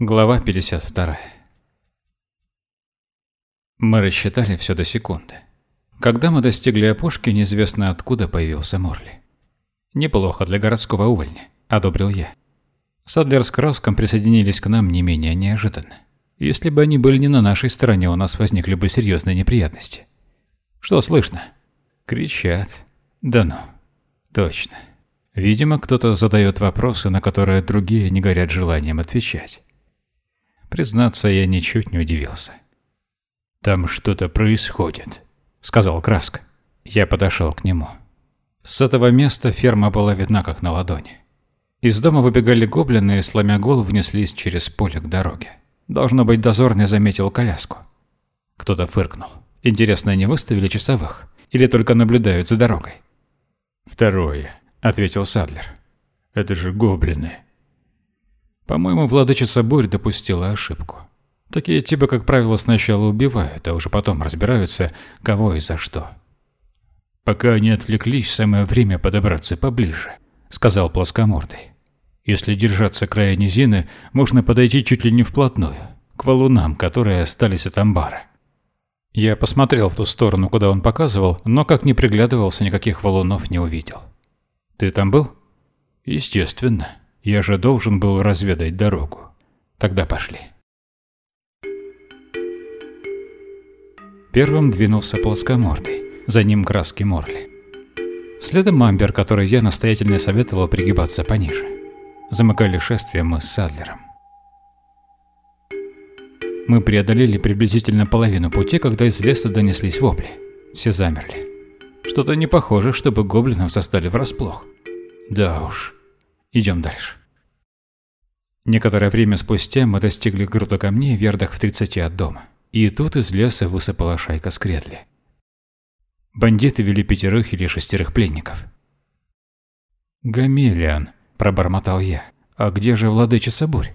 Глава 52. Мы рассчитали все до секунды. Когда мы достигли опушки, неизвестно откуда появился Морли. «Неплохо для городского увольня», – одобрил я. Садлер с Краском присоединились к нам не менее неожиданно. Если бы они были не на нашей стороне, у нас возникли бы серьезные неприятности. Что слышно? Кричат. Да ну. Точно. Видимо, кто-то задает вопросы, на которые другие не горят желанием отвечать. Признаться, я ничуть не удивился. «Там что-то происходит», — сказал Краска. Я подошел к нему. С этого места ферма была видна как на ладони. Из дома выбегали гоблины и, сломя голову, неслись через поле к дороге. Должно быть, дозорный заметил коляску. Кто-то фыркнул. Интересно, они выставили часовых? Или только наблюдают за дорогой? «Второе», — ответил Садлер. «Это же гоблины». По-моему, владычица Бурь допустила ошибку. Такие типы, как правило, сначала убивают, а уже потом разбираются, кого и за что. «Пока они отвлеклись, самое время подобраться поближе», — сказал плоскомордый. «Если держаться края низины, можно подойти чуть ли не вплотную, к валунам, которые остались от амбара». Я посмотрел в ту сторону, куда он показывал, но как ни приглядывался, никаких валунов не увидел. «Ты там был?» «Естественно. Я же должен был разведать дорогу. Тогда пошли». Первым двинулся плоскомордый, за ним краски Морли. Следом Мамбер, который я настоятельно советовал пригибаться пониже. Замыкали шествие мы с Садлером. Мы преодолели приблизительно половину пути, когда из леса донеслись вопли. Все замерли. Что-то не похоже, чтобы гоблинов застали врасплох. Да уж. Идем дальше. Некоторое время спустя мы достигли груда камней в ярдах в 30 от дома. И тут из леса высыпала шайка скредли. Бандиты вели пятерых или шестерых пленников. «Гамелиан», – пробормотал я, – «а где же владычица бурь?»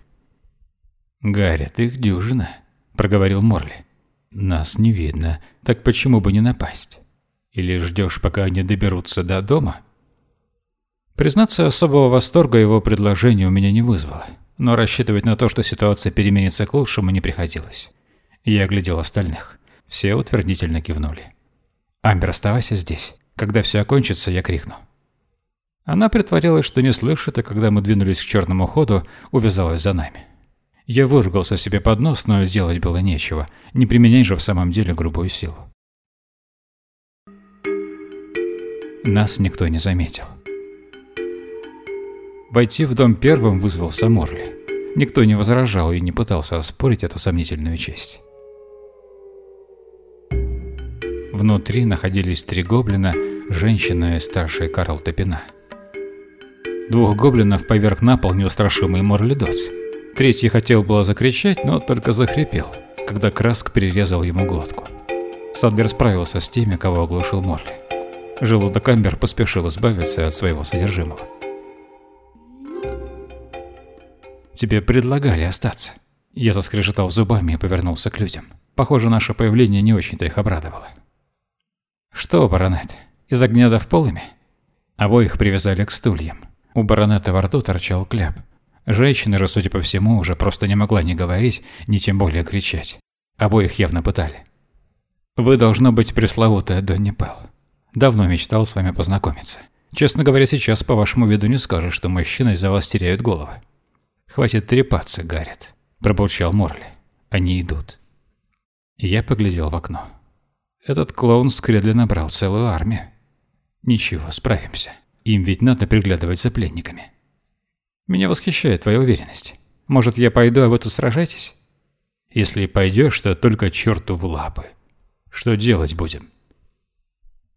«Гаррит, их дюжина», – проговорил Морли. «Нас не видно, так почему бы не напасть? Или ждешь, пока они доберутся до дома?» Признаться, особого восторга его предложение у меня не вызвало, но рассчитывать на то, что ситуация переменится к лучшему, не приходилось. Я оглядел остальных. Все утвердительно кивнули. «Амбер, оставайся здесь. Когда все окончится, я крикну». Она притворилась, что не слышит, и когда мы двинулись к черному ходу, увязалась за нами. Я выругался себе под нос, но сделать было нечего, не применяй же в самом деле грубую силу. Нас никто не заметил. Войти в дом первым вызвался Морли. Никто не возражал и не пытался оспорить эту сомнительную честь. Внутри находились три гоблина, женщина и старший Карл Топина. Двух гоблинов поверг на пол неустрашимый Морлидоц. Третий хотел было закричать, но только захрипел, когда Краск перерезал ему глотку. Садбер справился с теми, кого оглушил Морли. Желудок Амбер поспешил избавиться от своего содержимого. «Тебе предлагали остаться». Я заскрежетал зубами и повернулся к людям. Похоже, наше появление не очень-то их обрадовало. «Что, баронет, из огня в полыми?» Обоих привязали к стульям. У баронета во рту торчал кляп. Женщина же, судя по всему, уже просто не могла ни говорить, ни тем более кричать. Обоих явно пытали. «Вы должно быть пресловутая Донни Пелл. Давно мечтал с вами познакомиться. Честно говоря, сейчас по вашему виду не скажешь, что мужчины из-за вас теряют головы». «Хватит трепаться, Гаррет», – пробурчал Морли. «Они идут». Я поглядел в окно. Этот клоун Скредли набрал целую армию. Ничего, справимся. Им ведь надо приглядывать за пленниками. Меня восхищает твоя уверенность. Может, я пойду, а вы тут сражаетесь? Если пойдешь, то только черту в лапы. Что делать будем?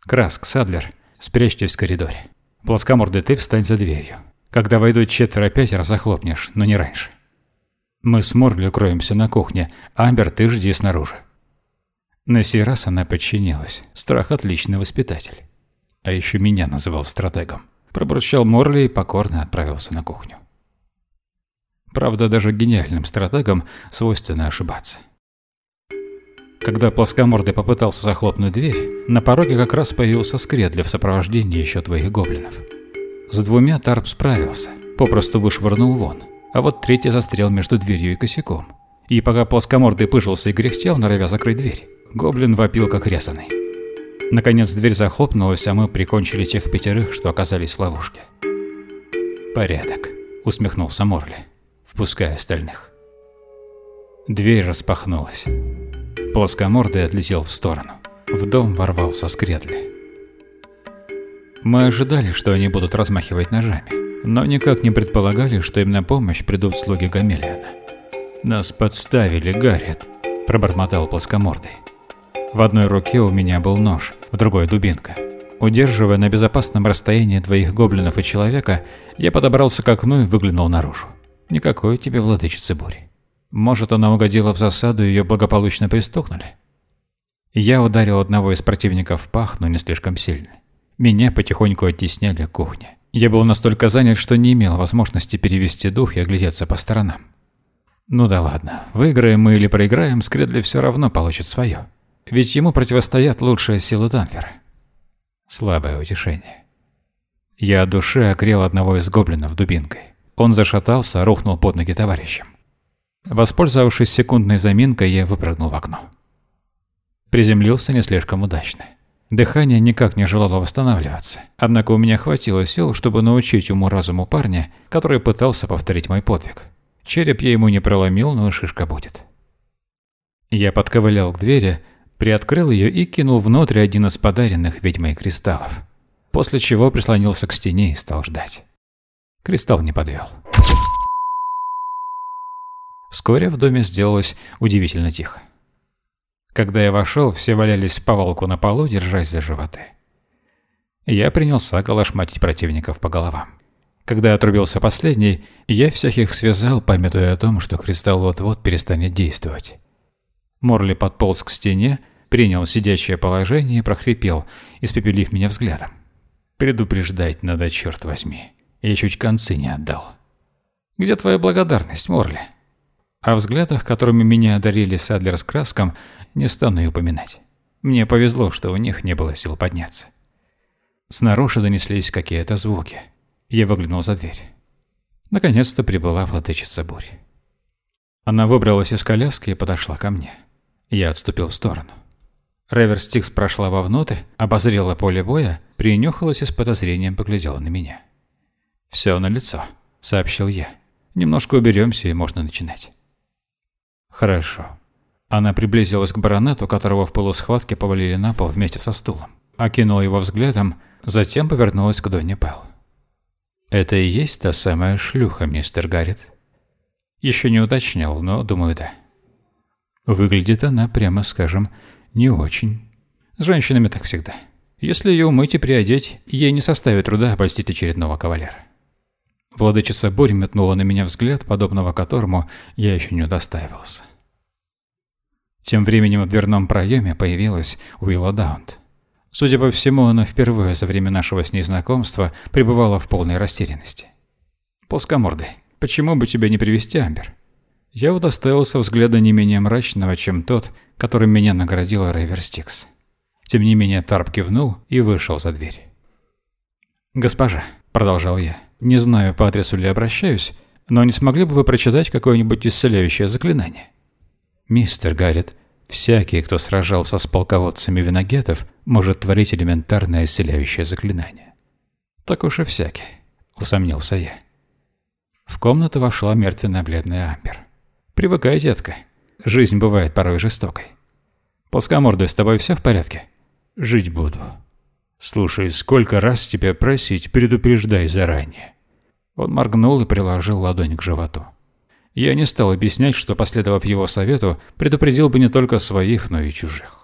Краск, Садлер, спрячьтесь в коридоре. Плоскомордый ты встань за дверью. Когда войдут четверо-пятеро, захлопнешь, но не раньше. Мы с Морли укроемся на кухне, Амбер, ты жди снаружи. На сей раз она подчинилась. Страх – отличный воспитатель. А еще меня называл стратегом. Пробурчал Морли и покорно отправился на кухню. Правда, даже гениальным стратегам свойственно ошибаться. Когда плоскомордый попытался захлопнуть дверь, на пороге как раз появился Скредли в сопровождении еще твоих гоблинов. С двумя Тарп справился, попросту вышвырнул вон, а вот третий застрял между дверью и косяком. И пока плоскомордый пыжился и кряхтел, норовя закрыть дверь, гоблин вопил как резанный. Наконец дверь захлопнулась, а мы прикончили тех пятерых, что оказались в ловушке. «Порядок», — усмехнулся Морли, впуская остальных. Дверь распахнулась. Плоскомордый отлетел в сторону. В дом ворвался Скредли. Мы ожидали, что они будут размахивать ножами, но никак не предполагали, что им на помощь придут слуги Гамелиана. «Нас подставили, Гаррет», – пробормотал плоскомордый. В одной руке у меня был нож, в другой – дубинка. Удерживая на безопасном расстоянии двоих гоблинов и человека, я подобрался к окну и выглянул наружу. Никакой тебе владычицы бури. Может, она угодила в засаду и ее благополучно пристукнули? Я ударил одного из противников в пах, но не слишком сильно. Меня потихоньку оттесняли к кухне. Я был настолько занят, что не имел возможности перевести дух и оглядеться по сторонам. Ну да ладно, выиграем мы или проиграем, Скредли все равно получит свое. Ведь ему противостоят лучшие силы Данфера. Слабое утешение. Я от души окрел одного из гоблинов дубинкой. Он зашатался, рухнул под ноги товарищам. Воспользовавшись секундной заминкой, я выпрыгнул в окно. Приземлился не слишком удачно. Дыхание никак не желало восстанавливаться. Однако у меня хватило сил, чтобы научить уму-разуму парня, который пытался повторить мой подвиг. Череп я ему не проломил, но шишка будет. Я подковылял к двери, приоткрыл ее и кинул внутрь один из подаренных ведьмой кристаллов. После чего прислонился к стене и стал ждать. Кристалл не подвел. Вскоре в доме сделалось удивительно тихо. Когда я вошел, все валялись по волку на полу, держась за животы. Я принялся калашматить противников по головам. Когда отрубился последний, я всех их связал, памятуя о том, что кристалл вот-вот перестанет действовать. Морли подполз к стене, принял сидящее положение и прохрипел, испепелив меня взглядом. «Предупреждать надо, черт возьми. Я чуть концы не отдал». «Где твоя благодарность, Морли?» О взглядах, которыми меня одарили Садлер с краском, не стану и упоминать. Мне повезло, что у них не было сил подняться. Снаружи донеслись какие-то звуки. Я выглянул за дверь. Наконец-то прибыла владычица бури. Она выбралась из коляски и подошла ко мне. Я отступил в сторону. Ревер Стикс прошла вовнутрь, обозрела поле боя, принюхалась и с подозрением поглядела на меня. «Все на лицо, сообщил я. «Немножко уберемся, и можно начинать». Хорошо. Она приблизилась к баронету, которого в полусхватке повалили на пол вместе со стулом. Окинула его взглядом, затем повернулась к Донни Пелл. «Это и есть та самая шлюха, мистер Гаррет?» Еще не уточнил, но думаю, да. Выглядит она, прямо скажем, не очень. С женщинами так всегда. Если ее умыть и приодеть, ей не составит труда обольстить очередного кавалера. Владычица Бурь метнула на меня взгляд, подобного которому я еще не удостаивался. Тем временем в дверном проеме появилась Уилла Даунт. Судя по всему, она впервые за время нашего с ней знакомства пребывала в полной растерянности. «Плоскомордый, почему бы тебе не привести Амбер?» Я удостоился взгляда не менее мрачного, чем тот, которым меня наградила Рейвер Стикс. Тем не менее Тарп кивнул и вышел за дверь. «Госпожа», — продолжал я, — «не знаю, по адресу ли обращаюсь, но не смогли бы вы прочитать какое-нибудь исцеляющее заклинание?» «Мистер Гаррет, всякий, кто сражался с полководцами виногетов, может творить элементарное исцеляющее заклинание». «Так уж и всякий», — усомнился я. В комнату вошла мертвенно-бледная Амбер. «Привыкай, детка. Жизнь бывает порой жестокой. Плоскомордый, с тобой все в порядке?» «Жить буду», «Слушай, сколько раз тебя просить, предупреждай заранее». Он моргнул и приложил ладонь к животу. Я не стал объяснять, что, последовав его совету, предупредил бы не только своих, но и чужих.